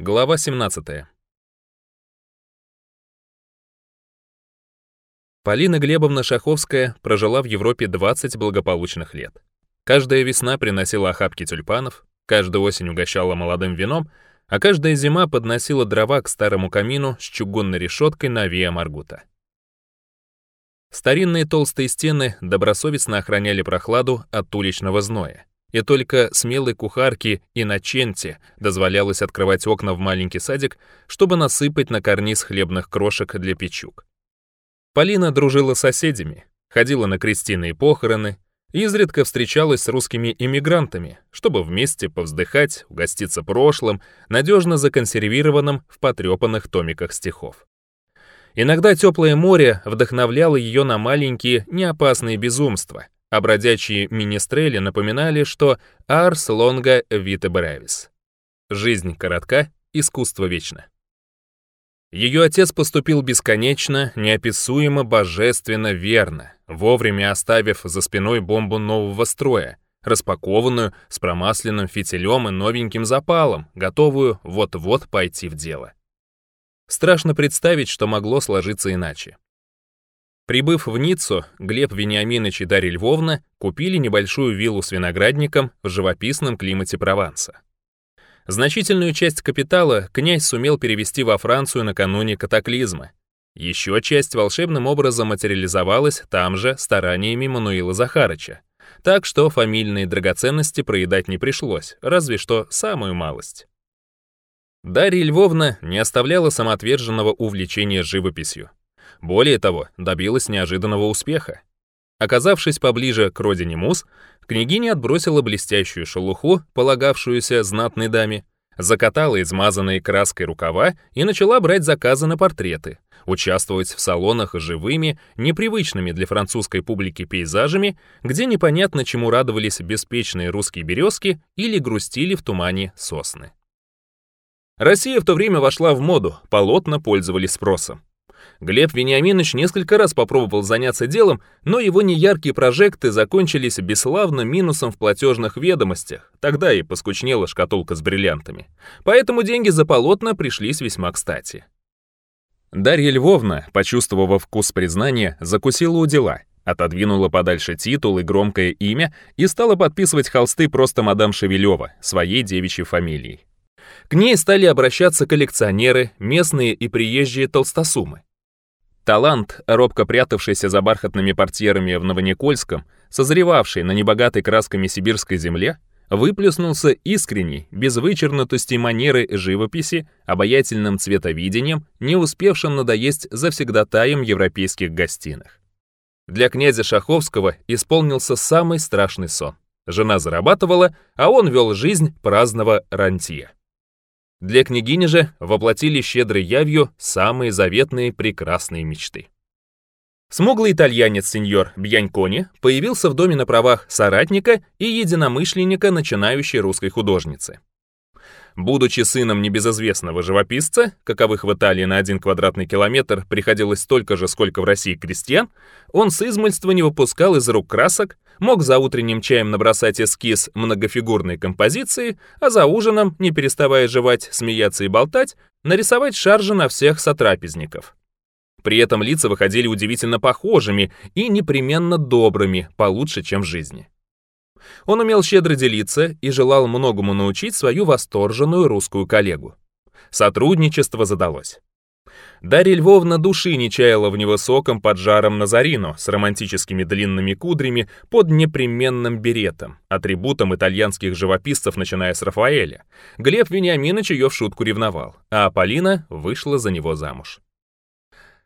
Глава 17. Полина Глебовна Шаховская прожила в Европе 20 благополучных лет. Каждая весна приносила охапки тюльпанов, каждую осень угощала молодым вином, а каждая зима подносила дрова к старому камину с чугунной решеткой на Виа Маргута. Старинные толстые стены добросовестно охраняли прохладу от уличного зноя. И только смелой кухарке Иначенте дозволялось открывать окна в маленький садик, чтобы насыпать на карниз хлебных крошек для печук. Полина дружила с соседями, ходила на крестиные похороны, изредка встречалась с русскими иммигрантами, чтобы вместе повздыхать, угоститься прошлым, надежно законсервированным в потрепанных томиках стихов. Иногда теплое море вдохновляло ее на маленькие, неопасные безумства — а бродячие министрели напоминали, что «Арс лонга вита бравис» — «Жизнь коротка, искусство вечно». Ее отец поступил бесконечно, неописуемо, божественно верно, вовремя оставив за спиной бомбу нового строя, распакованную с промасленным фитилем и новеньким запалом, готовую вот-вот пойти в дело. Страшно представить, что могло сложиться иначе. Прибыв в Ниццу, Глеб Вениаминович и Дарья Львовна купили небольшую виллу с виноградником в живописном климате Прованса. Значительную часть капитала князь сумел перевести во Францию накануне катаклизма. Еще часть волшебным образом материализовалась там же стараниями Мануила Захарыча. Так что фамильные драгоценности проедать не пришлось, разве что самую малость. Дарья Львовна не оставляла самоотверженного увлечения живописью. Более того, добилась неожиданного успеха. Оказавшись поближе к родине мус, княгиня отбросила блестящую шелуху, полагавшуюся знатной даме, закатала измазанные краской рукава и начала брать заказы на портреты, участвовать в салонах живыми, непривычными для французской публики пейзажами, где непонятно чему радовались беспечные русские березки или грустили в тумане сосны. Россия в то время вошла в моду, полотна пользовались спросом. Глеб Вениаминович несколько раз попробовал заняться делом, но его неяркие прожекты закончились бесславным минусом в платежных ведомостях. Тогда и поскучнела шкатулка с бриллиантами. Поэтому деньги за полотна пришлись весьма кстати. Дарья Львовна, почувствовав вкус признания, закусила у дела, отодвинула подальше титул и громкое имя и стала подписывать холсты просто мадам Шевелева, своей девичьей фамилией. К ней стали обращаться коллекционеры, местные и приезжие толстосумы. Талант, робко прятавшийся за бархатными портьерами в Новоникольском, созревавший на небогатой красками сибирской земле, выплеснулся искренней, без вычернутости манеры живописи, обаятельным цветовидением, не успевшим надоесть завсегдатаем европейских гостиных. Для князя Шаховского исполнился самый страшный сон. Жена зарабатывала, а он вел жизнь праздного рантье. Для княгини же воплотили щедрой явью самые заветные прекрасные мечты. Смуглый итальянец сеньор Бьянькони появился в доме на правах соратника и единомышленника начинающей русской художницы. Будучи сыном небезызвестного живописца, каковых в Италии на один квадратный километр приходилось столько же, сколько в России крестьян, он с измольства не выпускал из рук красок, мог за утренним чаем набросать эскиз многофигурной композиции, а за ужином, не переставая жевать, смеяться и болтать, нарисовать шаржи на всех сотрапезников. При этом лица выходили удивительно похожими и непременно добрыми, получше, чем в жизни. Он умел щедро делиться и желал многому научить свою восторженную русскую коллегу. Сотрудничество задалось. Дарья Львовна души не чаяла в невысоком поджаром Назарину с романтическими длинными кудрями под непременным беретом, атрибутом итальянских живописцев, начиная с Рафаэля. Глеб Вениаминович ее в шутку ревновал, а Полина вышла за него замуж.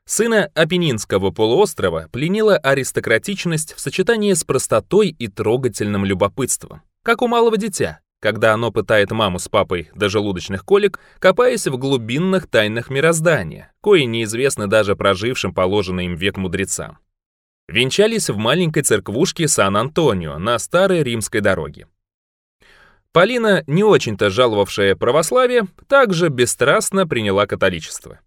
Сына Апеннинского полуострова пленила аристократичность в сочетании с простотой и трогательным любопытством, как у малого дитя, когда оно пытает маму с папой до желудочных колик, копаясь в глубинных тайнах мироздания, кои неизвестны даже прожившим положенный им век мудрецам. Венчались в маленькой церквушке Сан-Антонио на старой римской дороге. Полина, не очень-то жаловавшая православие, также бесстрастно приняла католичество.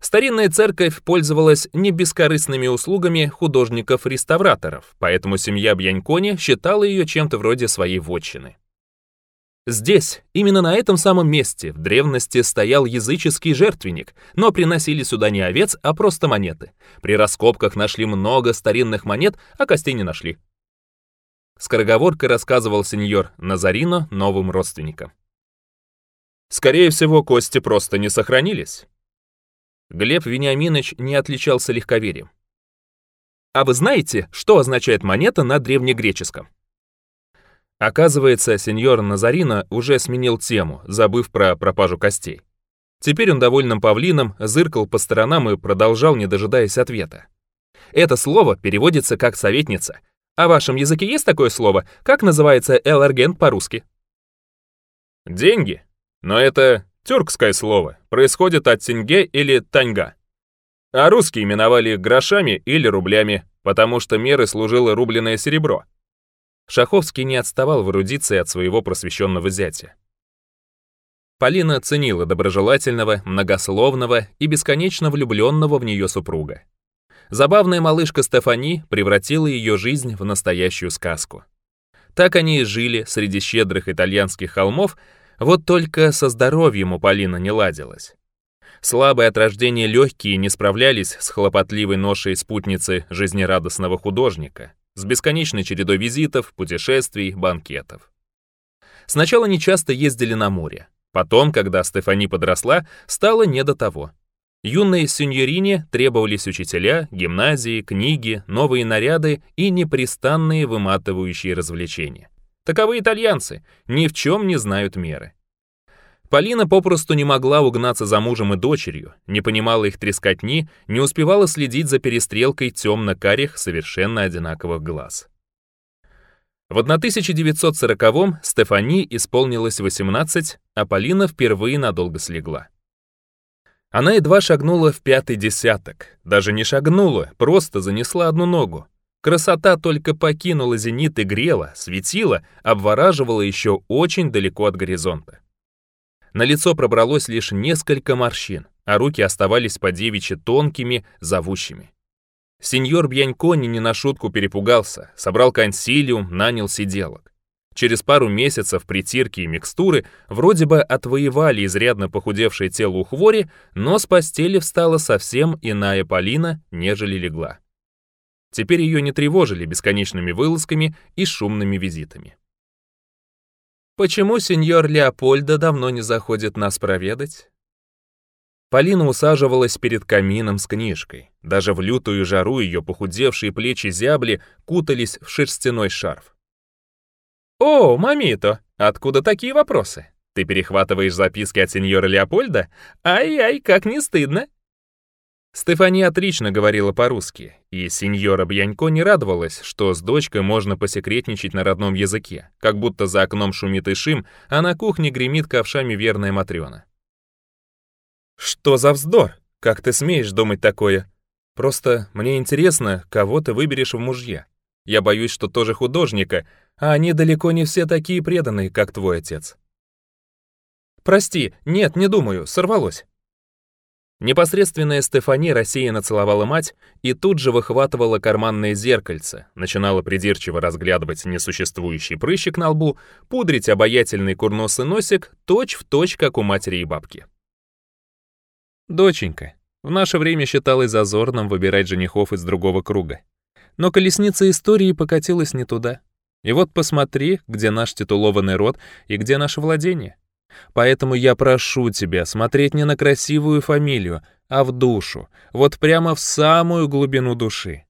Старинная церковь пользовалась не бескорыстными услугами художников-реставраторов, поэтому семья Бьянькони считала ее чем-то вроде своей вотчины. Здесь, именно на этом самом месте, в древности стоял языческий жертвенник, но приносили сюда не овец, а просто монеты. При раскопках нашли много старинных монет, а костей не нашли. Скороговоркой рассказывал сеньор Назарино новым родственникам. Скорее всего, кости просто не сохранились. Глеб Вениаминович не отличался легковерием. А вы знаете, что означает монета на древнегреческом? Оказывается, сеньор Назарина уже сменил тему, забыв про пропажу костей. Теперь он довольным павлином зыркал по сторонам и продолжал, не дожидаясь ответа. Это слово переводится как «советница». А в вашем языке есть такое слово? Как называется «эларгент» по-русски? Деньги. Но это тюркское слово. Происходит от тенге или таньга. А русские именовали грошами или рублями, потому что меры служило рубленное серебро. Шаховский не отставал в эрудиции от своего просвещенного зятя. Полина ценила доброжелательного, многословного и бесконечно влюбленного в нее супруга. Забавная малышка Стефани превратила ее жизнь в настоящую сказку. Так они и жили среди щедрых итальянских холмов, вот только со здоровьем у Полина не ладилось. Слабые от рождения легкие не справлялись с хлопотливой ношей спутницы жизнерадостного художника с бесконечной чередой визитов, путешествий, банкетов. Сначала они часто ездили на море. Потом, когда Стефани подросла, стало не до того. Юной сеньорине требовались учителя, гимназии, книги, новые наряды и непрестанные выматывающие развлечения. Таковы итальянцы, ни в чем не знают меры. Полина попросту не могла угнаться за мужем и дочерью, не понимала их трескотни, не успевала следить за перестрелкой темно-карих, совершенно одинаковых глаз. В 1940-м Стефани исполнилось 18, а Полина впервые надолго слегла. Она едва шагнула в пятый десяток, даже не шагнула, просто занесла одну ногу. Красота только покинула зенит и грела, светила, обвораживала еще очень далеко от горизонта. На лицо пробралось лишь несколько морщин, а руки оставались по девичьи тонкими, зовущими. Сеньор Бьянькони не на шутку перепугался, собрал консилиум, нанял сиделок. Через пару месяцев притирки и микстуры вроде бы отвоевали изрядно похудевшее тело у хвори, но с постели встала совсем иная Полина, нежели легла. Теперь ее не тревожили бесконечными вылазками и шумными визитами. Почему сеньор Леопольда давно не заходит нас проведать? Полина усаживалась перед камином с книжкой. Даже в лютую жару ее похудевшие плечи зябли кутались в шерстяной шарф. «О, мамито, откуда такие вопросы? Ты перехватываешь записки от сеньора Леопольда? Ай-ай, как не стыдно!» Стефания отлично говорила по-русски, и сеньора Бьянько не радовалась, что с дочкой можно посекретничать на родном языке, как будто за окном шумит и а на кухне гремит ковшами верная Матрёна. «Что за вздор? Как ты смеешь думать такое? Просто мне интересно, кого ты выберешь в мужья. Я боюсь, что тоже художника, а они далеко не все такие преданные, как твой отец». «Прости, нет, не думаю, сорвалось». Непосредственная Стефани Россия нацеловала мать и тут же выхватывала карманное зеркальце, начинала придирчиво разглядывать несуществующий прыщик на лбу, пудрить обаятельный курносый носик точь-в-точь, точь, как у матери и бабки. «Доченька, в наше время считалось зазорным выбирать женихов из другого круга. Но колесница истории покатилась не туда. И вот посмотри, где наш титулованный род и где наше владение. Поэтому я прошу тебя смотреть не на красивую фамилию, а в душу, вот прямо в самую глубину души.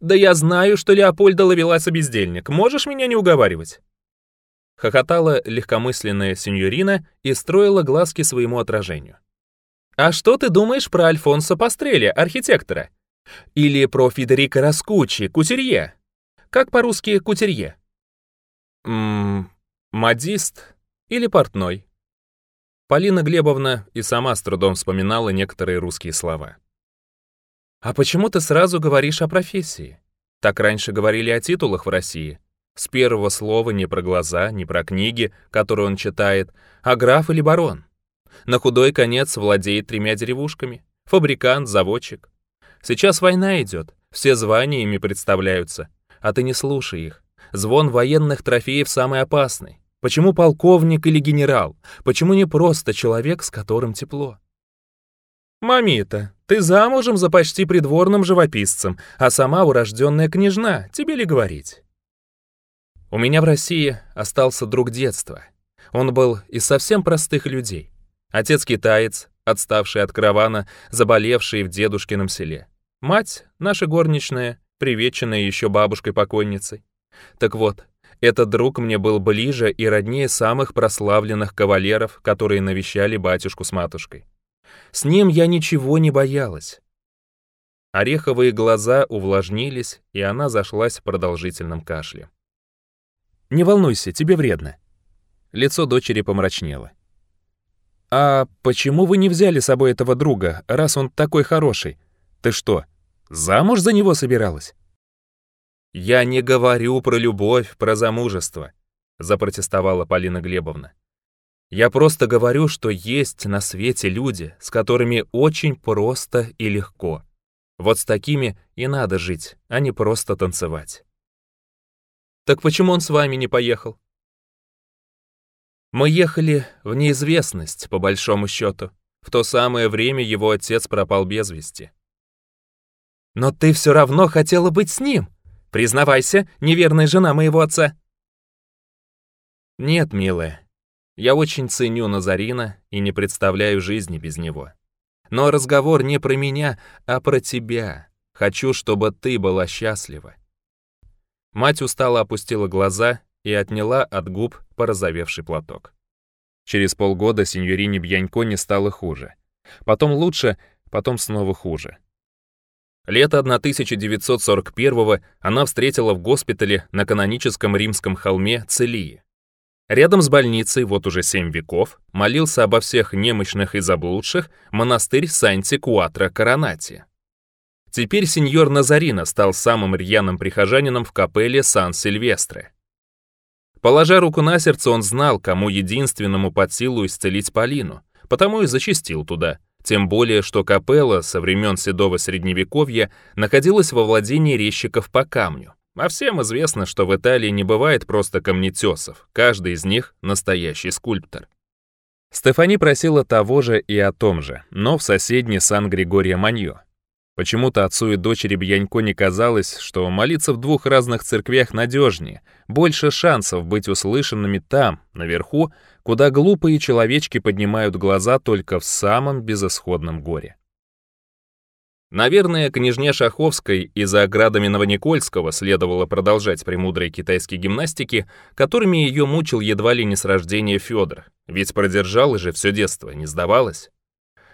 «Да я знаю, что Леопольда Лавеласа бездельник, можешь меня не уговаривать?» Хохотала легкомысленная сеньорина и строила глазки своему отражению. «А что ты думаешь про Альфонсо Пастреля, архитектора? Или про Федерико Раскучи, кутерье? Как по-русски кутерье?» «Ммм, модист», или портной. Полина Глебовна и сама с трудом вспоминала некоторые русские слова. «А почему ты сразу говоришь о профессии? Так раньше говорили о титулах в России. С первого слова не про глаза, не про книги, которые он читает, а граф или барон. На худой конец владеет тремя деревушками. Фабрикант, заводчик. Сейчас война идет, все звания ими представляются, а ты не слушай их. Звон военных трофеев самый опасный. Почему полковник или генерал? Почему не просто человек, с которым тепло? «Мамита, ты замужем за почти придворным живописцем, а сама урожденная княжна, тебе ли говорить?» У меня в России остался друг детства. Он был из совсем простых людей. Отец китаец, отставший от каравана, заболевший в дедушкином селе. Мать, наша горничная, привеченная еще бабушкой-покойницей. Так вот, этот друг мне был ближе и роднее самых прославленных кавалеров, которые навещали батюшку с матушкой. С ним я ничего не боялась. Ореховые глаза увлажнились, и она зашлась продолжительным кашлем. «Не волнуйся, тебе вредно». Лицо дочери помрачнело. «А почему вы не взяли с собой этого друга, раз он такой хороший? Ты что, замуж за него собиралась?» «Я не говорю про любовь, про замужество», — запротестовала Полина Глебовна. «Я просто говорю, что есть на свете люди, с которыми очень просто и легко. Вот с такими и надо жить, а не просто танцевать». «Так почему он с вами не поехал?» «Мы ехали в неизвестность, по большому счету. В то самое время его отец пропал без вести». «Но ты все равно хотела быть с ним», Признавайся, неверная жена моего отца». «Нет, милая, я очень ценю Назарина и не представляю жизни без него. Но разговор не про меня, а про тебя. Хочу, чтобы ты была счастлива». Мать устало опустила глаза и отняла от губ порозовевший платок. Через полгода сеньорине Бьянько не стало хуже. Потом лучше, потом снова хуже. Лето 1941 она встретила в госпитале на каноническом римском холме Целии. Рядом с больницей вот уже семь веков молился обо всех немощных и заблудших монастырь Санти-Куатро-Коронати. Теперь сеньор Назарина стал самым рьяным прихожанином в капелле Сан-Сильвестре. Положа руку на сердце, он знал, кому единственному под силу исцелить Полину, потому и зачастил туда — тем более, что капелла со времен Седого Средневековья находилась во владении резчиков по камню. А всем известно, что в Италии не бывает просто камнетесов, каждый из них — настоящий скульптор. Стефани просила того же и о том же, но в соседней Сан-Григория Маньо. Почему-то отцу и дочери Бьянько не казалось, что молиться в двух разных церквях надежнее, больше шансов быть услышанными там, наверху, куда глупые человечки поднимают глаза только в самом безысходном горе. Наверное, княжне Шаховской и за оградами Новоникольского следовало продолжать премудрые китайские гимнастики, которыми ее мучил едва ли не с рождения Федор, ведь продержал же все детство, не сдавалась.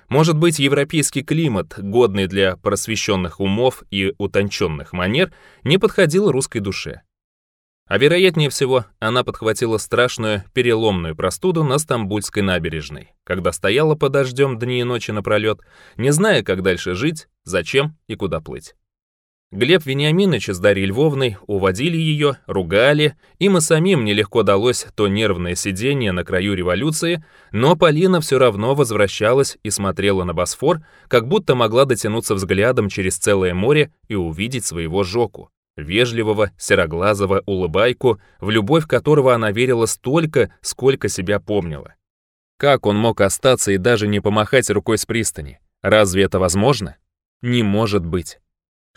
Может быть, европейский климат, годный для просвещенных умов и утонченных манер, не подходил русской душе. А вероятнее всего, она подхватила страшную переломную простуду на Стамбульской набережной, когда стояла под дождем дни и ночи напролет, не зная, как дальше жить, зачем и куда плыть. Глеб Вениаминович с Дарьей Львовной уводили ее, ругали, им и самим нелегко далось то нервное сидение на краю революции, но Полина все равно возвращалась и смотрела на Босфор, как будто могла дотянуться взглядом через целое море и увидеть своего Жоку, вежливого, сероглазого улыбайку, в любовь которого она верила столько, сколько себя помнила. Как он мог остаться и даже не помахать рукой с пристани? Разве это возможно? Не может быть.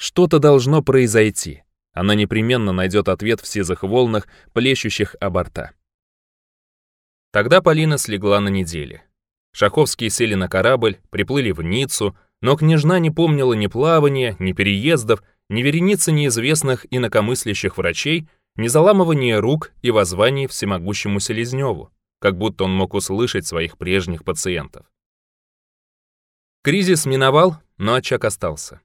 Что-то должно произойти. Она непременно найдет ответ в сизых волнах, плещущих о борта. Тогда Полина слегла на неделе. Шаховские сели на корабль, приплыли в Ниццу, но княжна не помнила ни плавания, ни переездов, ни вереницы неизвестных инакомыслящих врачей, ни заламывания рук и воззваний всемогущему Селезневу, как будто он мог услышать своих прежних пациентов. Кризис миновал, но очаг остался.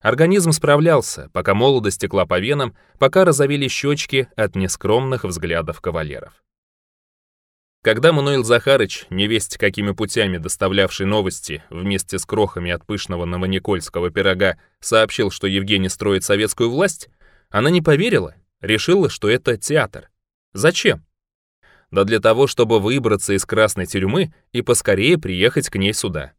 Организм справлялся, пока молодость текла по венам, пока разовели щечки от нескромных взглядов кавалеров. Когда Мануил Захарыч, невесть какими путями доставлявший новости вместе с крохами от пышного новоникольского пирога, сообщил, что Евгений строит советскую власть, она не поверила, решила, что это театр. Зачем? Да для того, чтобы выбраться из красной тюрьмы и поскорее приехать к ней сюда.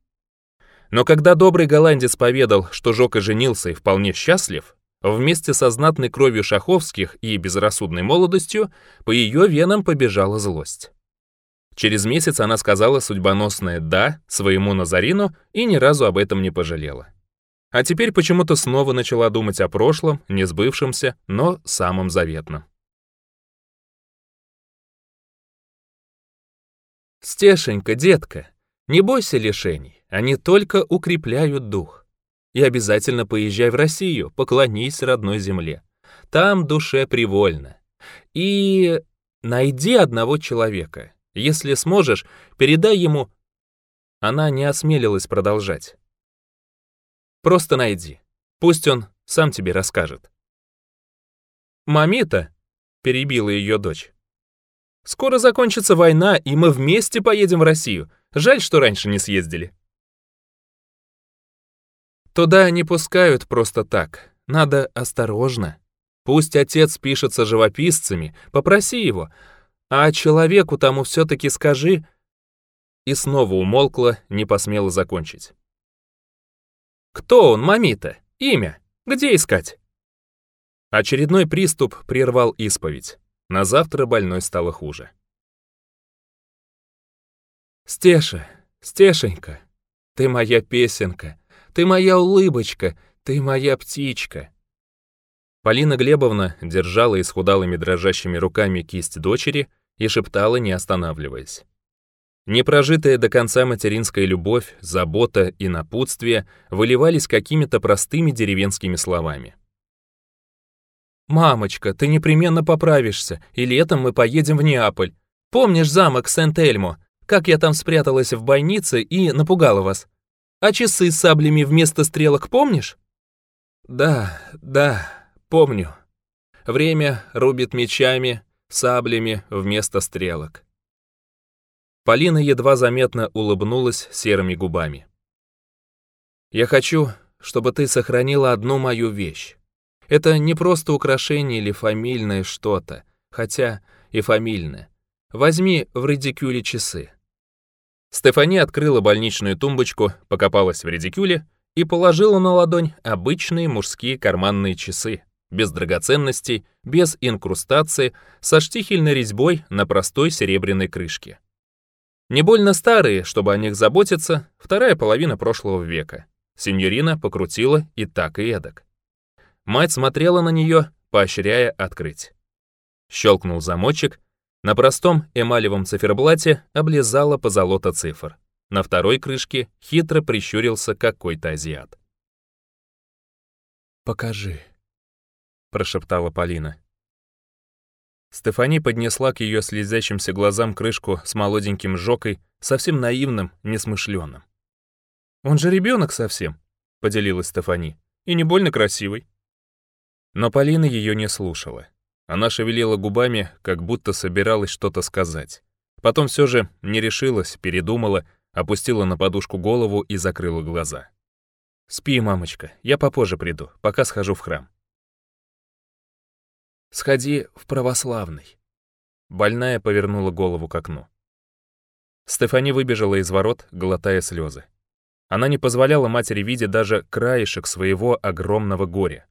Но когда добрый голландец поведал, что Жока женился и вполне счастлив, вместе со знатной кровью Шаховских и безрассудной молодостью по ее венам побежала злость. Через месяц она сказала судьбоносное «да» своему Назарину и ни разу об этом не пожалела. А теперь почему-то снова начала думать о прошлом, не сбывшемся, но самом заветном. «Стешенька, детка, не бойся лишений. Они только укрепляют дух. И обязательно поезжай в Россию, поклонись родной земле. Там душе привольно. И найди одного человека. Если сможешь, передай ему... Она не осмелилась продолжать. Просто найди. Пусть он сам тебе расскажет. «Мамита», — перебила ее дочь, — «скоро закончится война, и мы вместе поедем в Россию. Жаль, что раньше не съездили». Туда не пускают просто так. Надо осторожно. Пусть отец пишется живописцами, попроси его. А человеку тому все-таки скажи...» И снова умолкла, не посмела закончить. «Кто он, мамита? Имя? Где искать?» Очередной приступ прервал исповедь. На завтра больной стало хуже. «Стеша, Стешенька, ты моя песенка, ты моя улыбочка, ты моя птичка». Полина Глебовна держала исхудалыми дрожащими руками кисть дочери и шептала, не останавливаясь. Непрожитая до конца материнская любовь, забота и напутствие выливались какими-то простыми деревенскими словами. «Мамочка, ты непременно поправишься, и летом мы поедем в Неаполь. Помнишь замок Сент-Эльмо? Как я там спряталась в больнице и напугала вас? А часы с саблями вместо стрелок помнишь? Да, да, помню. Время рубит мечами, саблями вместо стрелок. Полина едва заметно улыбнулась серыми губами. «Я хочу, чтобы ты сохранила одну мою вещь. Это не просто украшение или фамильное что-то, хотя и фамильное. Возьми в редикюле часы. Стефани открыла больничную тумбочку, покопалась в редикюле и положила на ладонь обычные мужские карманные часы, без драгоценностей, без инкрустации, со штихельной резьбой на простой серебряной крышке. Не больно старые, чтобы о них заботиться, вторая половина прошлого века. Сеньорина покрутила и так и эдак. Мать смотрела на нее, поощряя открыть. Щелкнул замочек, на простом эмалевом циферблате облизала позолота цифр. На второй крышке хитро прищурился какой-то азиат. «Покажи», — прошептала Полина. Стефани поднесла к ее слезящимся глазам крышку с молоденьким жокой, совсем наивным, несмышленным. «Он же ребенок совсем», — поделилась Стефани, — «и не больно красивый». Но Полина ее не слушала. А Она шевелила губами, как будто собиралась что-то сказать. Потом все же не решилась, передумала, опустила на подушку голову и закрыла глаза. «Спи, мамочка, я попозже приду, пока схожу в храм». «Сходи в православный». Больная повернула голову к окну. Стефани выбежала из ворот, глотая слезы. Она не позволяла матери видеть даже краешек своего огромного горя.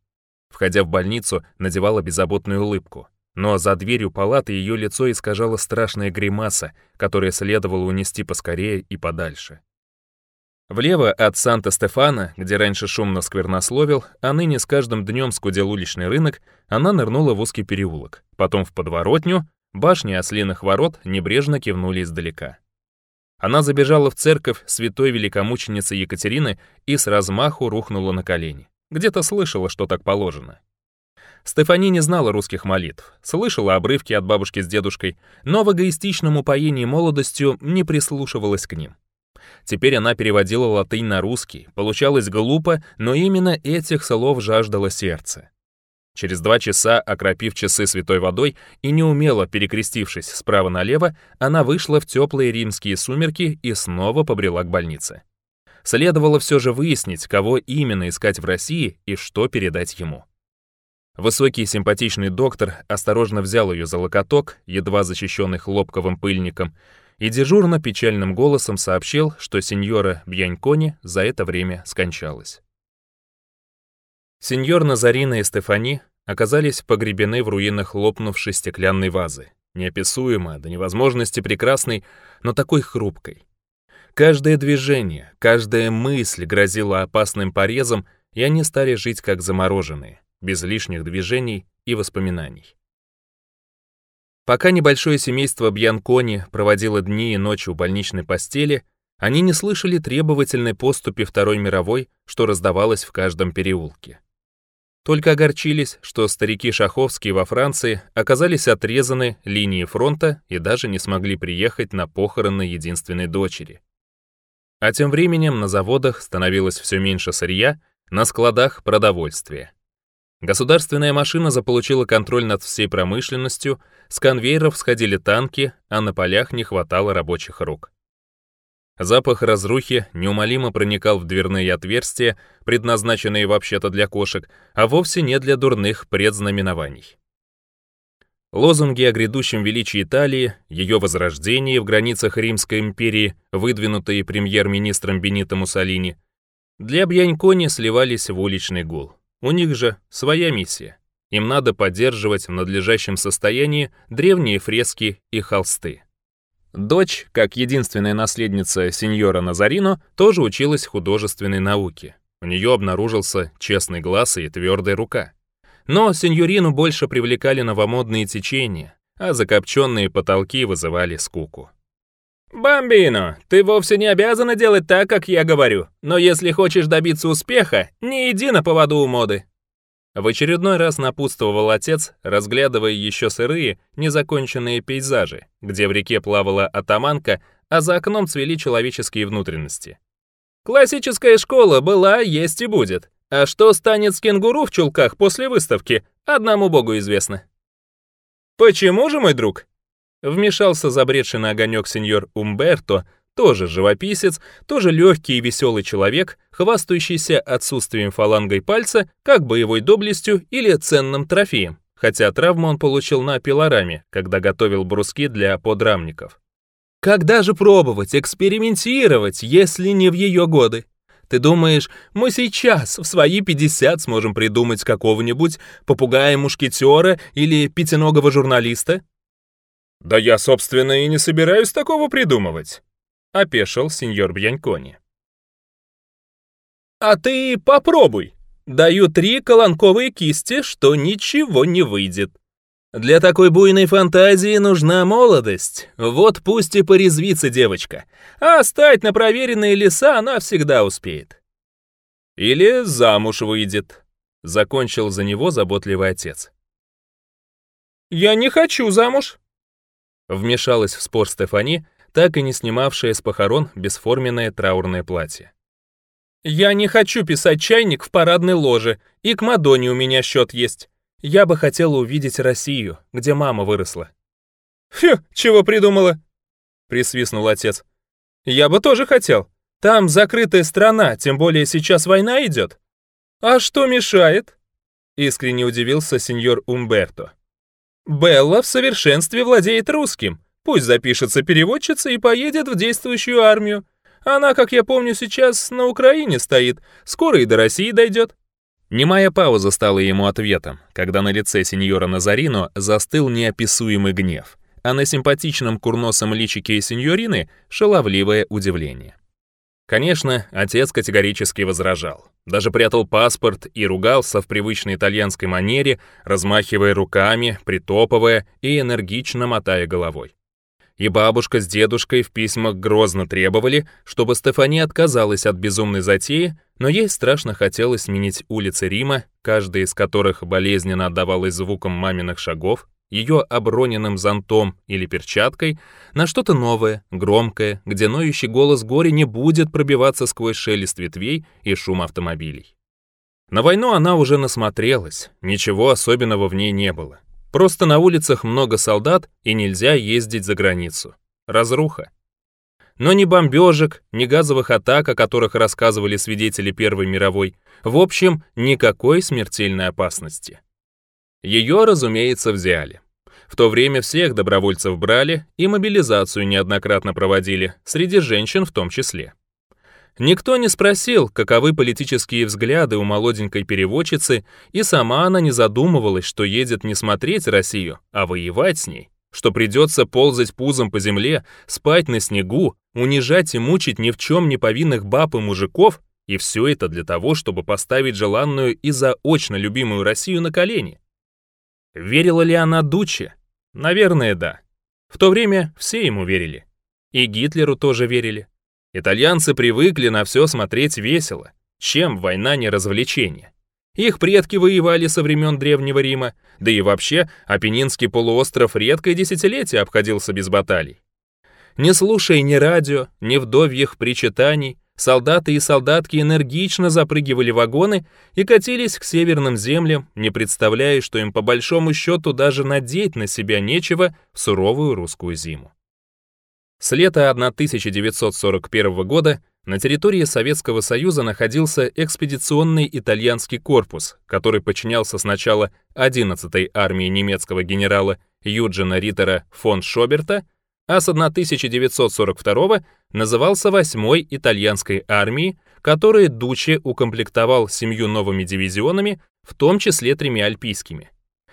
Входя в больницу, надевала беззаботную улыбку. Но за дверью палаты ее лицо искажала страшная гримаса, которая следовало унести поскорее и подальше. Влево от Санта-Стефана, где раньше шумно сквернословил, а ныне с каждым днем скудел уличный рынок, она нырнула в узкий переулок, потом в подворотню, башни ослиных ворот небрежно кивнули издалека. Она забежала в церковь святой великомученицы Екатерины и с размаху рухнула на колени где-то слышала, что так положено. Стефани не знала русских молитв, слышала обрывки от бабушки с дедушкой, но в эгоистичном упоении молодостью не прислушивалась к ним. Теперь она переводила латынь на русский, получалось глупо, но именно этих слов жаждало сердце. Через два часа, окропив часы святой водой и неумело перекрестившись справа налево, она вышла в теплые римские сумерки и снова побрела к больнице. Следовало все же выяснить, кого именно искать в России и что передать ему. Высокий симпатичный доктор осторожно взял ее за локоток, едва защищенный хлопковым пыльником, и дежурно печальным голосом сообщил, что сеньора Бьянькони за это время скончалась. Сеньор Назарина и Стефани оказались погребены в руинах лопнувшей стеклянной вазы, неописуемо до невозможности прекрасной, но такой хрупкой. Каждое движение, каждая мысль грозила опасным порезом, и они стали жить как замороженные, без лишних движений и воспоминаний. Пока небольшое семейство Бьянкони проводило дни и ночи у больничной постели, они не слышали требовательной поступи Второй мировой, что раздавалось в каждом переулке. Только огорчились, что старики Шаховские во Франции оказались отрезаны линии фронта и даже не смогли приехать на похороны единственной дочери. А тем временем на заводах становилось все меньше сырья, на складах – продовольствие. Государственная машина заполучила контроль над всей промышленностью, с конвейеров сходили танки, а на полях не хватало рабочих рук. Запах разрухи неумолимо проникал в дверные отверстия, предназначенные вообще-то для кошек, а вовсе не для дурных предзнаменований. Лозунги о грядущем величии Италии, ее возрождении в границах Римской империи, выдвинутые премьер-министром Бенито Муссолини, для Бьянькони сливались в уличный гул. У них же своя миссия. Им надо поддерживать в надлежащем состоянии древние фрески и холсты. Дочь, как единственная наследница сеньора Назарино, тоже училась художественной науке. У нее обнаружился честный глаз и твердая рука. Но сеньорину больше привлекали новомодные течения, а закопченные потолки вызывали скуку. «Бомбино, ты вовсе не обязана делать так, как я говорю, но если хочешь добиться успеха, не иди на поводу у моды». В очередной раз напутствовал отец, разглядывая еще сырые, незаконченные пейзажи, где в реке плавала атаманка, а за окном цвели человеческие внутренности. «Классическая школа была, есть и будет. А что станет с кенгуру в чулках после выставки, одному богу известно. «Почему же, мой друг?» Вмешался забредший на огонек сеньор Умберто, тоже живописец, тоже легкий и веселый человек, хвастающийся отсутствием фалангой пальца, как боевой доблестью или ценным трофеем, хотя травму он получил на пилораме, когда готовил бруски для подрамников. Когда же пробовать, экспериментировать, если не в ее годы? Ты думаешь, мы сейчас в свои 50 сможем придумать какого-нибудь попугая-мушкетера или пятиногого журналиста? Да я, собственно, и не собираюсь такого придумывать, опешил сеньор Бьянькони. А ты попробуй. Даю три колонковые кисти, что ничего не выйдет. Для такой буйной фантазии нужна молодость. Вот пусть и порезвится девочка. А стать на проверенные леса она всегда успеет. Или замуж выйдет. Закончил за него заботливый отец. «Я не хочу замуж!» Вмешалась в спор Стефани, так и не снимавшая с похорон бесформенное траурное платье. «Я не хочу писать чайник в парадной ложе, и к Мадоне у меня счет есть. Я бы хотела увидеть Россию, где мама выросла». «Фью, чего придумала?» — присвистнул отец. «Я бы тоже хотел. Там закрытая страна, тем более сейчас война идет. А что мешает?» Искренне удивился сеньор Умберто. «Белла в совершенстве владеет русским. Пусть запишется переводчица и поедет в действующую армию. Она, как я помню, сейчас на Украине стоит, скоро и до России дойдет. Немая пауза стала ему ответом, когда на лице сеньора Назарино застыл неописуемый гнев, а на симпатичном курносом личике сеньорины шаловливое удивление. Конечно, отец категорически возражал. Даже прятал паспорт и ругался в привычной итальянской манере, размахивая руками, притопывая и энергично мотая головой. И бабушка с дедушкой в письмах грозно требовали, чтобы Стефани отказалась от безумной затеи но ей страшно хотелось сменить улицы Рима, каждая из которых болезненно отдавалась звуком маминых шагов, ее оброненным зонтом или перчаткой, на что-то новое, громкое, где ноющий голос горя не будет пробиваться сквозь шелест ветвей и шум автомобилей. На войну она уже насмотрелась, ничего особенного в ней не было. Просто на улицах много солдат, и нельзя ездить за границу. Разруха. Но ни бомбежек, ни газовых атак, о которых рассказывали свидетели Первой мировой. В общем, никакой смертельной опасности. Ее, разумеется, взяли. В то время всех добровольцев брали и мобилизацию неоднократно проводили, среди женщин в том числе. Никто не спросил, каковы политические взгляды у молоденькой переводчицы, и сама она не задумывалась, что едет не смотреть Россию, а воевать с ней, что придется ползать пузом по земле, спать на снегу, унижать и мучить ни в чем не повинных баб и мужиков, и все это для того, чтобы поставить желанную и заочно любимую Россию на колени. Верила ли она Дуче? Наверное, да. В то время все ему верили. И Гитлеру тоже верили. Итальянцы привыкли на все смотреть весело, чем война не развлечение. Их предки воевали со времен Древнего Рима, да и вообще Апеннинский полуостров редкое десятилетие обходился без баталий. Не слушая ни радио, ни вдовьих причитаний, солдаты и солдатки энергично запрыгивали в вагоны и катились к северным землям, не представляя, что им по большому счету даже надеть на себя нечего в суровую русскую зиму. С лета 1941 года на территории Советского Союза находился экспедиционный итальянский корпус, который подчинялся сначала 11-й армии немецкого генерала Юджина Риттера фон Шоберта, а с 1942 назывался 8-й итальянской армией, который Дучи укомплектовал семью новыми дивизионами, в том числе тремя альпийскими.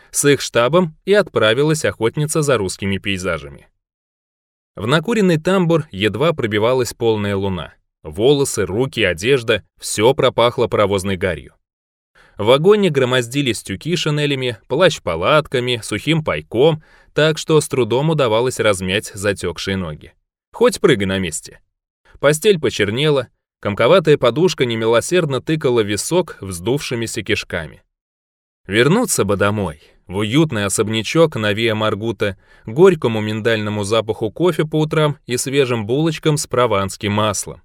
С их штабом и отправилась охотница за русскими пейзажами. В накуренный тамбур едва пробивалась полная луна. Волосы, руки, одежда — все пропахло паровозной гарью. В вагоне громоздились тюки шинелями, плащ-палатками, сухим пайком, так что с трудом удавалось размять затекшие ноги. Хоть прыгай на месте. Постель почернела, комковатая подушка немилосердно тыкала висок вздувшимися кишками. Вернуться бы домой, в уютный особнячок на Виа Маргута, горькому миндальному запаху кофе по утрам и свежим булочкам с прованским маслом.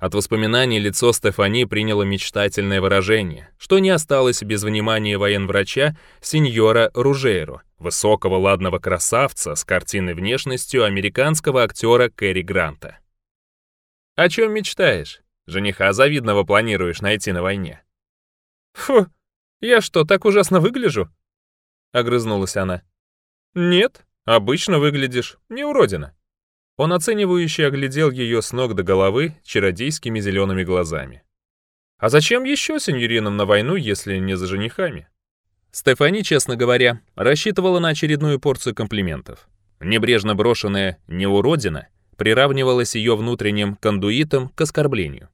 От воспоминаний лицо Стефани приняло мечтательное выражение, что не осталось без внимания военврача сеньора Ружейро, высокого ладного красавца с картинной внешностью американского актера Кэрри Гранта. «О чем мечтаешь? Жениха завидного планируешь найти на войне?» «Фу, я что, так ужасно выгляжу?» — огрызнулась она. «Нет, обычно выглядишь, не уродина». Он оценивающе оглядел ее с ног до головы чародейскими зелеными глазами. «А зачем еще сеньоринам на войну, если не за женихами?» Стефани, честно говоря, рассчитывала на очередную порцию комплиментов. Небрежно брошенная «неуродина» приравнивалась ее внутренним кондуитом к оскорблению.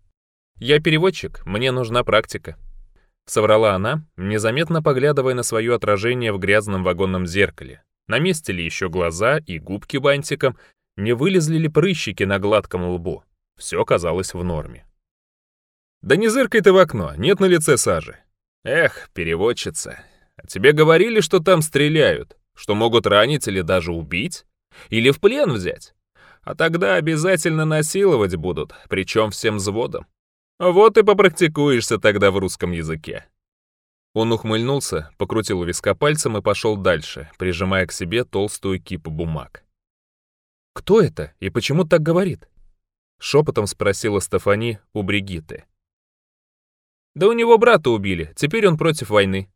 «Я переводчик, мне нужна практика», — соврала она, незаметно поглядывая на свое отражение в грязном вагонном зеркале. На месте ли еще глаза и губки бантиком, не вылезли ли прыщики на гладком лбу. Все казалось в норме. «Да не зыркай ты в окно, нет на лице сажи». «Эх, переводчица, а тебе говорили, что там стреляют, что могут ранить или даже убить, или в плен взять. А тогда обязательно насиловать будут, причем всем взводом. Вот и попрактикуешься тогда в русском языке». Он ухмыльнулся, покрутил виска пальцем и пошел дальше, прижимая к себе толстую кипу бумаг. «Кто это и почему так говорит?» — шепотом спросила Стефани у Бригитты. «Да у него брата убили, теперь он против войны».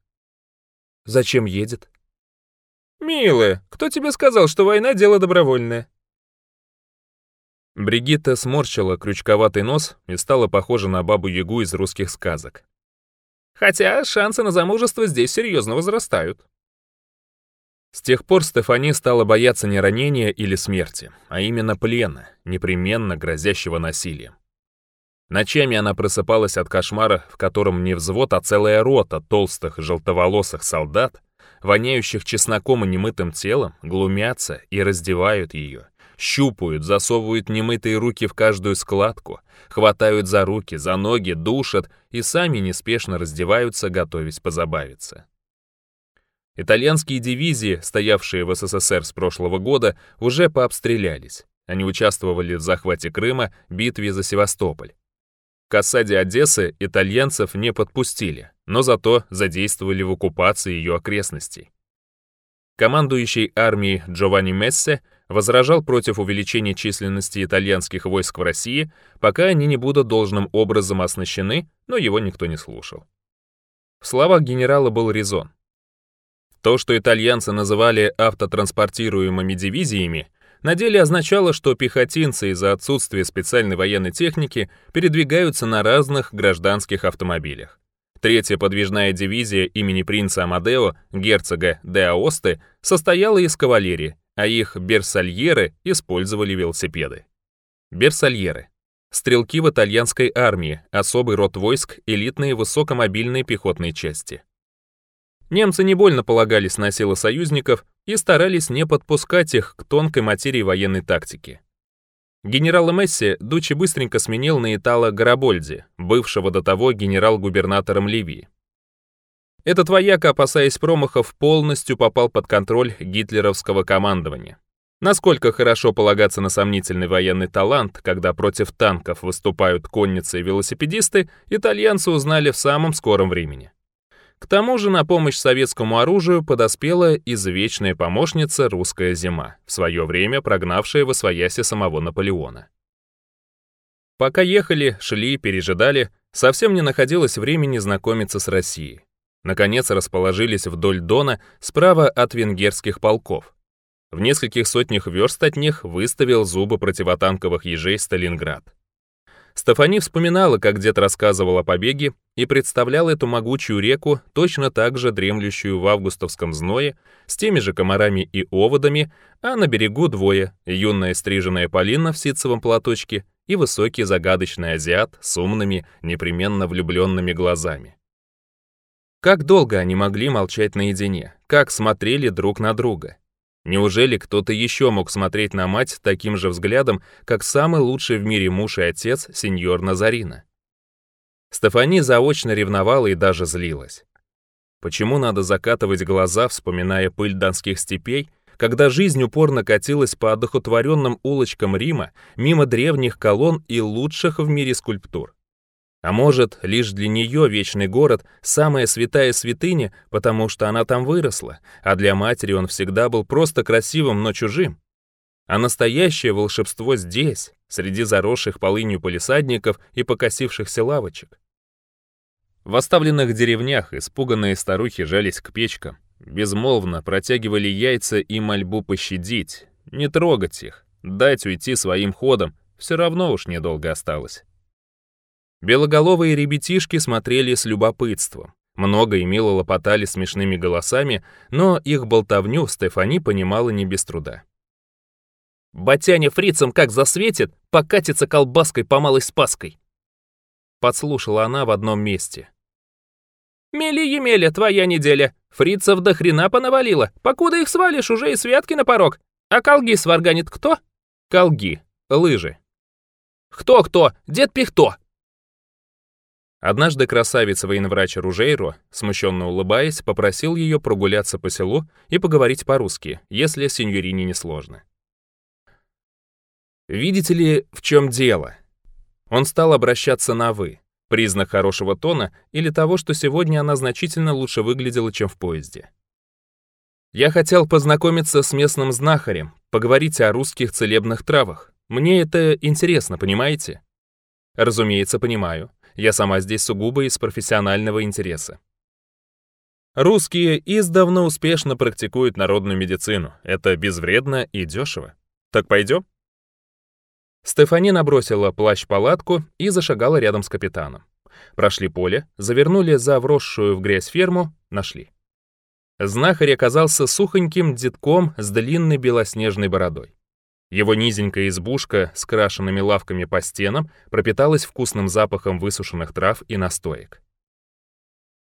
«Зачем едет?» «Милая, кто тебе сказал, что война — дело добровольное?» Бригитта сморщила крючковатый нос и стала похожа на бабу-ягу из русских сказок. «Хотя шансы на замужество здесь серьезно возрастают», с тех пор Стефани стала бояться не ранения или смерти, а именно плена, непременно грозящего насилием. Ночами она просыпалась от кошмара, в котором не взвод, а целая рота толстых желтоволосых солдат, воняющих чесноком и немытым телом, глумятся и раздевают ее, щупают, засовывают немытые руки в каждую складку, хватают за руки, за ноги, душат и сами неспешно раздеваются, готовясь позабавиться. Итальянские дивизии, стоявшие в СССР с прошлого года, уже пообстрелялись. Они участвовали в захвате Крыма, битве за Севастополь. К осаде Одессы итальянцев не подпустили, но зато задействовали в оккупации ее окрестностей. Командующий армией Джованни Мессе возражал против увеличения численности итальянских войск в России, пока они не будут должным образом оснащены, но его никто не слушал. В словах генерала был резон. То, что итальянцы называли автотранспортируемыми дивизиями, на деле означало, что пехотинцы из-за отсутствия специальной военной техники передвигаются на разных гражданских автомобилях. Третья подвижная дивизия имени принца Амадео, герцога де Аосты, состояла из кавалерии, а их берсальеры использовали велосипеды. Берсальеры — стрелки в итальянской армии, особый род войск, элитные высокомобильные пехотные части — Немцы невольно полагались на силы союзников и старались не подпускать их к тонкой материи военной тактики. Генерала Месси Дучи быстренько сменил на Итала Гарабольди, бывшего до того генерал-губернатором Ливии. Этот вояка, опасаясь промахов, полностью попал под контроль гитлеровского командования. Насколько хорошо полагаться на сомнительный военный талант, когда против танков выступают конницы и велосипедисты, итальянцы узнали в самом скором времени. К тому же на помощь советскому оружию подоспела извечная помощница русская зима, в свое время прогнавшая во своясе самого Наполеона. Пока ехали, шли, пережидали, совсем не находилось времени знакомиться с Россией. Наконец расположились вдоль Дона, справа от венгерских полков. В нескольких сотнях верст от них выставил зубы противотанковых ежей Сталинград. Стефани вспоминала, как дед рассказывал о побеге и представлял эту могучую реку, точно так же дремлющую в августовском зное, с теми же комарами и оводами, а на берегу двое — юная стриженная Полина в ситцевом платочке и высокий загадочный азиат с умными, непременно влюбленными глазами. Как долго они могли молчать наедине, как смотрели друг на друга. Неужели кто-то еще мог смотреть на мать таким же взглядом, как самый лучший в мире муж и отец, сеньор Назарина? Стефани заочно ревновала и даже злилась. Почему надо закатывать глаза, вспоминая пыль донских степей, когда жизнь упорно катилась по одухотворенным улочкам Рима мимо древних колонн и лучших в мире скульптур? А может, лишь для нее вечный город – самая святая святыня, потому что она там выросла, а для матери он всегда был просто красивым, но чужим. А настоящее волшебство здесь, среди заросших полынью полисадников и покосившихся лавочек. В оставленных деревнях испуганные старухи жались к печкам, безмолвно протягивали яйца и мольбу пощадить, не трогать их, дать уйти своим ходом, все равно уж недолго осталось. Белоголовые ребятишки смотрели с любопытством. Много и мило лопотали смешными голосами, но их болтовню Стефани понимала не без труда. «Батяня фрицам как засветит, покатится колбаской по малой спаской!» Подслушала она в одном месте. «Мели-емеля, твоя неделя! Фрицев до хрена понавалила, покуда их свалишь, уже и святки на порог! А колги сварганит кто?» «Колги, лыжи». «Кто-кто? Дед Пихто!» Однажды красавица военврач Ружейро, смущенно улыбаясь, попросил ее прогуляться по селу и поговорить по-русски, если сеньорине не сложно. «Видите ли, в чем дело?» Он стал обращаться на «вы», признак хорошего тона или того, что сегодня она значительно лучше выглядела, чем в поезде. «Я хотел познакомиться с местным знахарем, поговорить о русских целебных травах. Мне это интересно, понимаете?» «Разумеется, понимаю. Я сама здесь сугубо из профессионального интереса. Русские издавна успешно практикуют народную медицину. Это безвредно и дешево. Так пойдем? Стефани набросила плащ-палатку и зашагала рядом с капитаном. Прошли поле, завернули за вросшую в грязь ферму, нашли. Знахарь оказался сухоньким детком с длинной белоснежной бородой. Его низенькая избушка с крашенными лавками по стенам пропиталась вкусным запахом высушенных трав и настоек.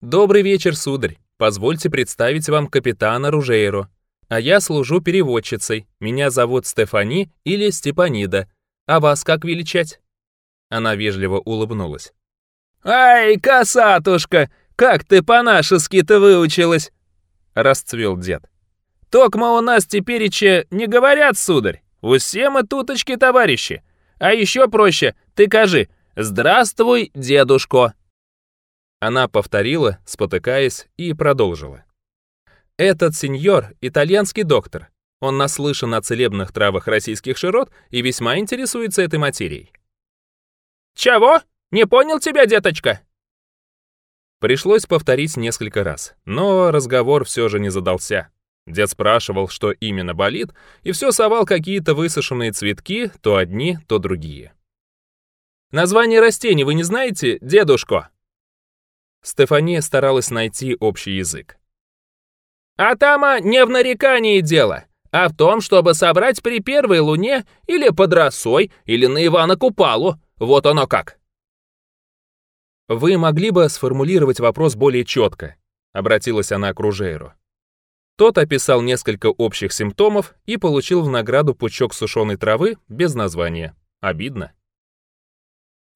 «Добрый вечер, сударь. Позвольте представить вам капитана Ружейро. А я служу переводчицей. Меня зовут Стефани или Степанида. А вас как величать?» Она вежливо улыбнулась. «Ай, косатушка, как ты по-нашески-то выучилась?» Расцвел дед. «Токма у нас теперь тепереча не говорят, сударь. Все мы туточки товарищи. А еще проще, ты кажи «Здравствуй, дедушко». Она повторила, спотыкаясь, и продолжила. Этот сеньор — итальянский доктор. Он наслышан о целебных травах российских широт и весьма интересуется этой материей. «Чего? Не понял тебя, деточка?» Пришлось повторить несколько раз, но разговор все же не задался. Дед спрашивал, что именно болит, и все совал какие-то высушенные цветки, то одни, то другие. «Название растений вы не знаете, дедушка?» Стефания старалась найти общий язык. «А тама не в нарекании дело, а в том, чтобы собрать при первой луне или под росой, или на Ивана Купалу. Вот оно как!» «Вы могли бы сформулировать вопрос более четко», — обратилась она к Ружейру. Тот описал несколько общих симптомов и получил в награду пучок сушеной травы без названия. Обидно.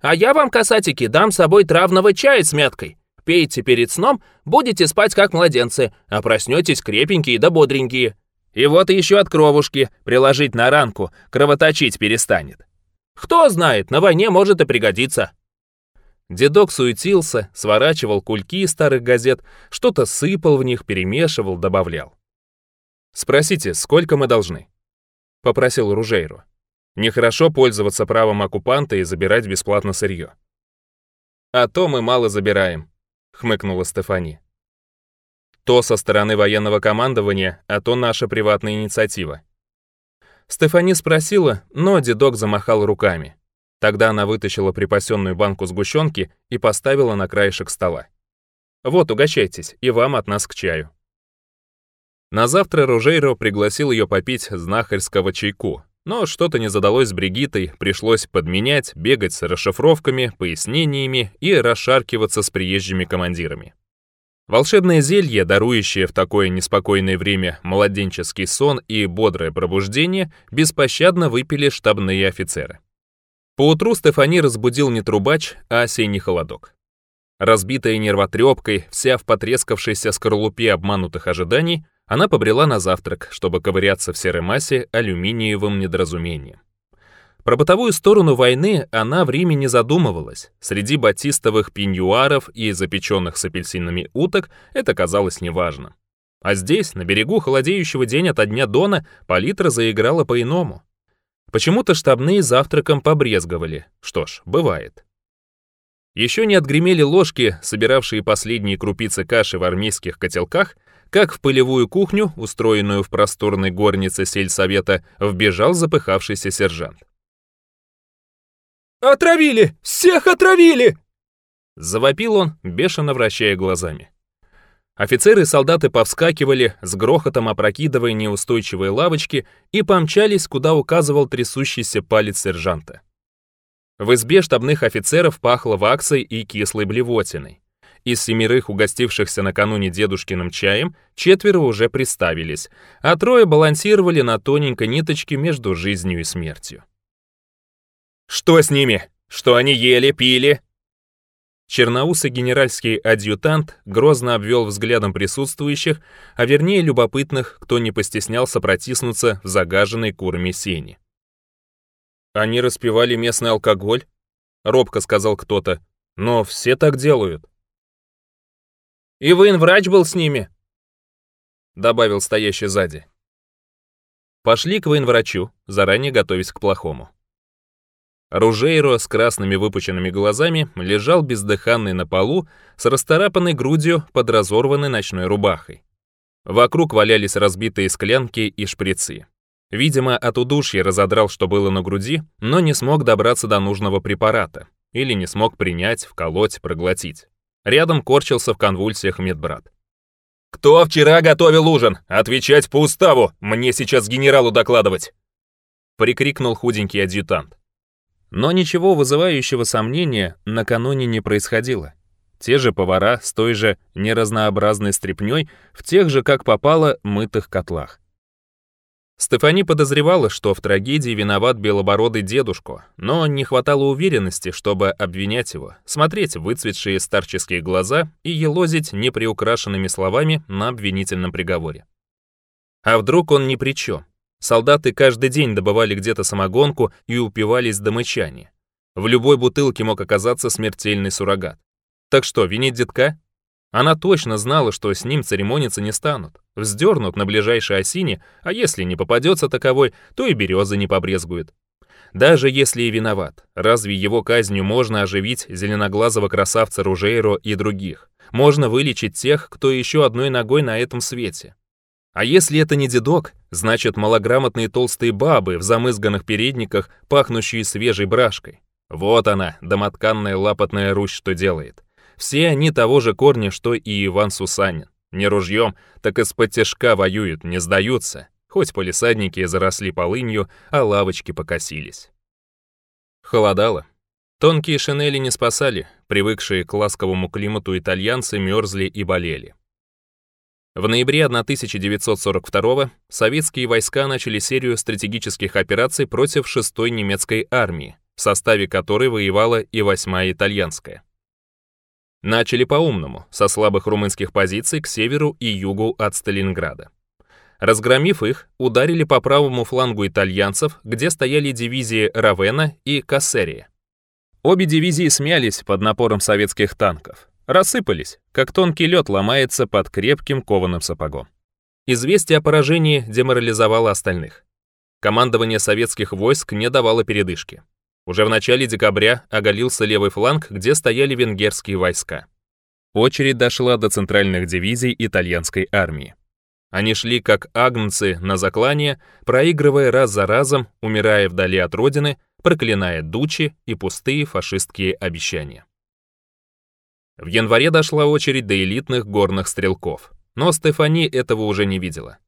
«А я вам, касатики, дам с собой травного чая с мяткой. Пейте перед сном, будете спать как младенцы, а проснетесь крепенькие да бодренькие. И вот еще от кровушки приложить на ранку, кровоточить перестанет. Кто знает, на войне может и пригодиться. Дедок суетился, сворачивал кульки из старых газет, что-то сыпал в них, перемешивал, добавлял. «Спросите, сколько мы должны?» — попросил Ружейру. «Нехорошо пользоваться правом оккупанта и забирать бесплатно сырье». «А то мы мало забираем», — хмыкнула Стефани. «То со стороны военного командования, а то наша приватная инициатива». Стефани спросила, но дедок замахал руками. Тогда она вытащила припасенную банку сгущенки и поставила на краешек стола. «Вот, угощайтесь, и вам от нас к чаю». На завтра Ружейро пригласил ее попить знахарского чайку, но что-то не задалось с Бригитой, пришлось подменять, бегать с расшифровками, пояснениями и расшаркиваться с приезжими командирами. Волшебное зелье, дарующее в такое неспокойное время младенческий сон и бодрое пробуждение, беспощадно выпили штабные офицеры. Поутру Стефани разбудил не трубач, а осенний холодок. Разбитая нервотрепкой, вся в потрескавшейся скорлупе обманутых ожиданий, она побрела на завтрак, чтобы ковыряться в серой массе алюминиевым недоразумением. Про бытовую сторону войны она в Риме не задумывалась. Среди батистовых пеньюаров и запеченных с апельсинами уток это казалось неважно. А здесь, на берегу холодеющего день ото дня Дона, палитра заиграла по-иному. Почему-то штабные завтраком побрезговали. Что ж, бывает. Еще не отгремели ложки, собиравшие последние крупицы каши в армейских котелках, как в полевую кухню, устроенную в просторной горнице сельсовета, вбежал запыхавшийся сержант. «Отравили! Всех отравили!» Завопил он, бешено вращая глазами. Офицеры и солдаты повскакивали, с грохотом опрокидывая неустойчивые лавочки, и помчались, куда указывал трясущийся палец сержанта. В избе штабных офицеров пахло ваксой и кислой блевотиной. Из семерых угостившихся накануне дедушкиным чаем четверо уже приставились, а трое балансировали на тоненькой ниточке между жизнью и смертью. «Что с ними? Что они ели, пили? Черноусый генеральский адъютант грозно обвел взглядом присутствующих, а вернее любопытных, кто не постеснялся протиснуться в загаженной курами сени. «Они распивали местный алкоголь?» — робко сказал кто-то. «Но все так делают». «И военврач был с ними?» — добавил стоящий сзади. Пошли к военврачу, заранее готовясь к плохому. Ружейро с красными выпученными глазами лежал бездыханный на полу с расторапанной грудью под разорванной ночной рубахой. Вокруг валялись разбитые склянки и шприцы. Видимо, от удушья разодрал, что было на груди, но не смог добраться до нужного препарата или не смог принять, вколоть, проглотить. Рядом корчился в конвульсиях медбрат. «Кто вчера готовил ужин? Отвечать по уставу! Мне сейчас генералу докладывать!» Прикрикнул худенький адъютант. Но ничего вызывающего сомнения накануне не происходило. Те же повара с той же неразнообразной стряпнёй в тех же, как попало, мытых котлах. Стефани подозревала, что в трагедии виноват белобородый дедушку, но не хватало уверенности, чтобы обвинять его, смотреть выцветшие старческие глаза и елозить неприукрашенными словами на обвинительном приговоре. А вдруг он ни при чем? Солдаты каждый день добывали где-то самогонку и упивались до мычания. В любой бутылке мог оказаться смертельный суррогат. Так что, винить детка? Она точно знала, что с ним церемониться не станут. Вздернут на ближайшей осине, а если не попадется таковой, то и березы не побрезгует. Даже если и виноват, разве его казнью можно оживить зеленоглазого красавца Ружейро и других? Можно вылечить тех, кто еще одной ногой на этом свете. А если это не дедок, значит малограмотные толстые бабы в замызганных передниках, пахнущие свежей брашкой. Вот она, домотканная лапотная ручь, что делает. Все они того же корня, что и Иван Сусанин. Не ружьем, так из-под тяжка воюют, не сдаются. Хоть полисадники заросли полынью, а лавочки покосились. Холодало. Тонкие шинели не спасали, привыкшие к ласковому климату итальянцы мерзли и болели. В ноябре 1942 советские войска начали серию стратегических операций против 6-й немецкой армии, в составе которой воевала и 8-я итальянская. Начали по-умному, со слабых румынских позиций к северу и югу от Сталинграда. Разгромив их, ударили по правому флангу итальянцев, где стояли дивизии Равена и Кассерия. Обе дивизии смялись под напором советских танков рассыпались, как тонкий лед ломается под крепким кованым сапогом. Известие о поражении деморализовало остальных. Командование советских войск не давало передышки. Уже в начале декабря оголился левый фланг, где стояли венгерские войска. Очередь дошла до центральных дивизий итальянской армии. Они шли как агнцы на заклание, проигрывая раз за разом, умирая вдали от родины, проклиная дучи и пустые фашистские обещания. В январе дошла очередь до элитных горных стрелков, но Стефани этого уже не видела.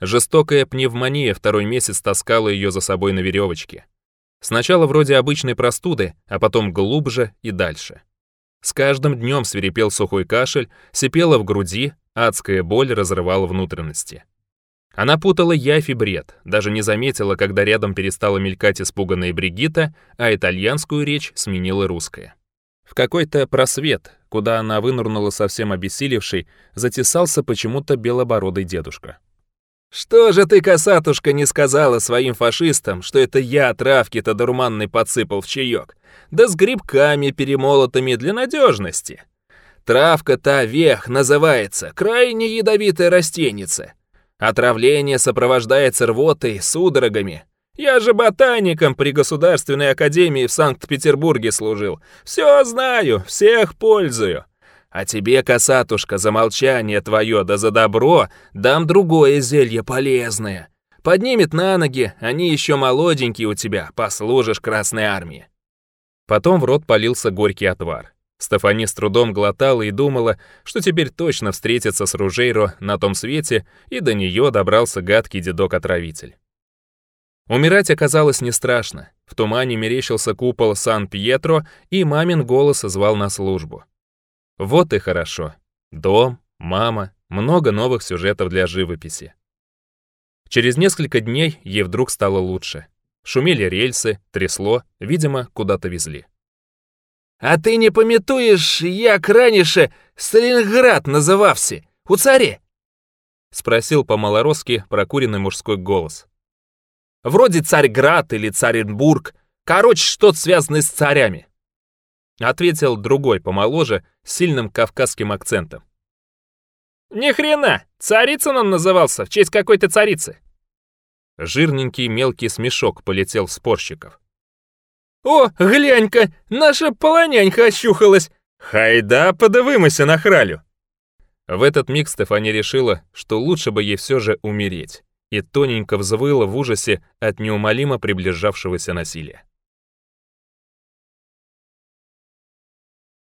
Жестокая пневмония второй месяц таскала ее за собой на веревочке. Сначала вроде обычной простуды, а потом глубже и дальше. С каждым днем свирепел сухой кашель, сипела в груди, адская боль разрывала внутренности. Она путала явь бред, даже не заметила, когда рядом перестала мелькать испуганная Бригита, а итальянскую речь сменила русская. В какой-то просвет, куда она вынырнула совсем обессилевшей, затесался почему-то белобородый дедушка. «Что же ты, косатушка, не сказала своим фашистам, что это я травки-то дурманной подсыпал в чаек? Да с грибками перемолотыми для надежности. Травка-то вех называется, крайне ядовитая растеница. Отравление сопровождается рвотой, судорогами. Я же ботаником при Государственной Академии в Санкт-Петербурге служил. Все знаю, всех пользую. А тебе, касатушка, за молчание твое да за добро дам другое зелье полезное. Поднимет на ноги, они еще молоденькие у тебя, послужишь Красной Армии». Потом в рот полился горький отвар. Стефани с трудом глотала и думала, что теперь точно встретится с Ружейро на том свете, и до нее добрался гадкий дедок-отравитель. Умирать оказалось не страшно. В тумане мерещился купол Сан-Пьетро, и мамин голос звал на службу. Вот и хорошо. Дом, мама, много новых сюжетов для живописи. Через несколько дней ей вдруг стало лучше. Шумели рельсы, трясло, видимо, куда-то везли. «А ты не пометуешь, я раніше Сталинград назывався, у царе?» — спросил по-малоросски прокуренный мужской голос. Вроде Царьград или Царенбург. Короче, что-то связанное с царями. Ответил другой, помоложе, с сильным кавказским акцентом. Ни хрена! Царицын он назывался, в честь какой-то царицы. Жирненький мелкий смешок полетел в спорщиков. «О, глянь-ка, наша полонянька ощухалась! Хайда, подавымося на хралю!» В этот миг Стефани решила, что лучше бы ей все же умереть и тоненько взвыла в ужасе от неумолимо приближавшегося насилия.